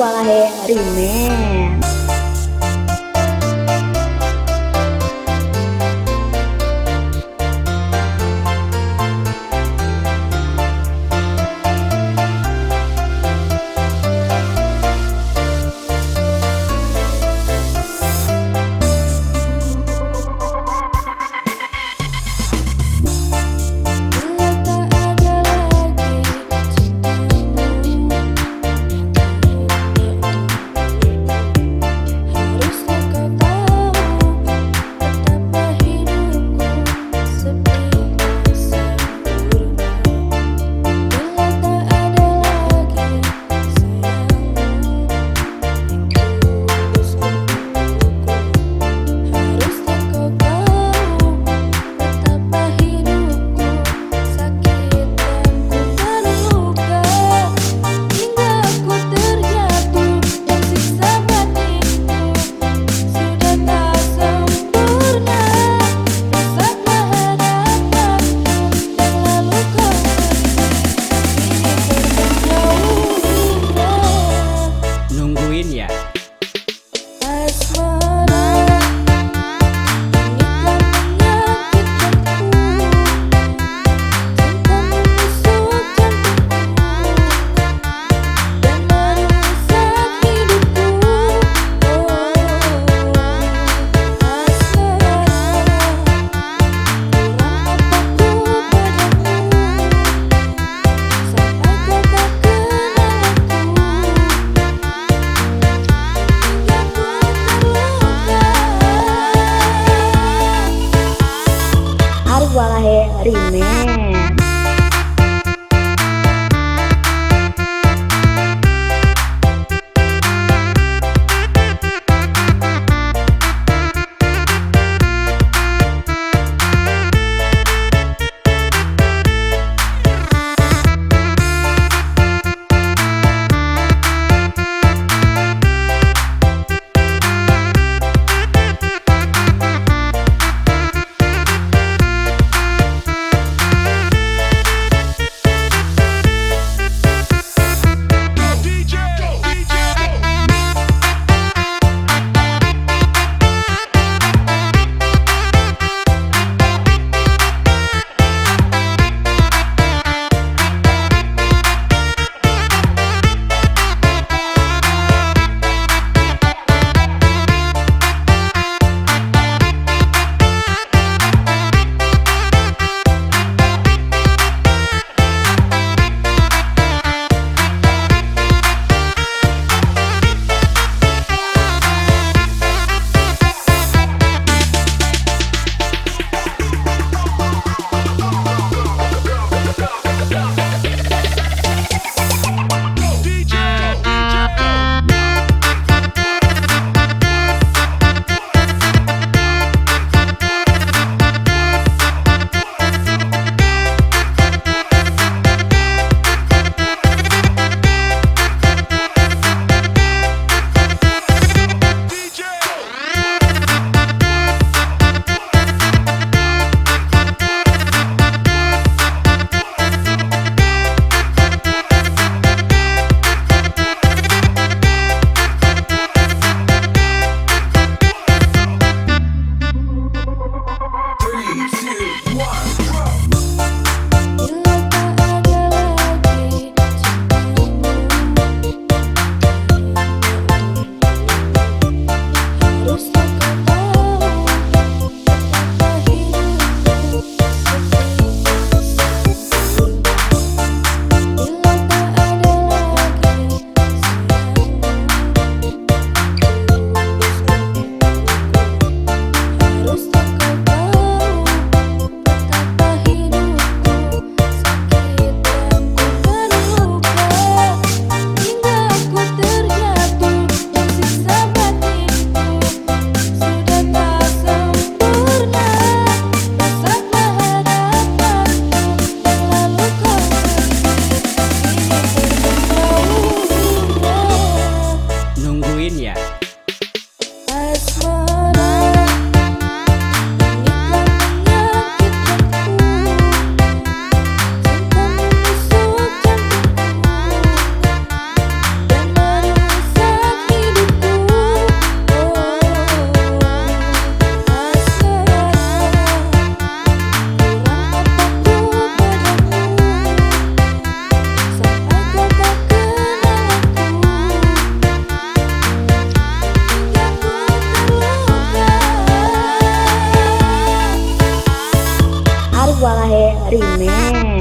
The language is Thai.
วาาเฮริแมน อ没 malah remake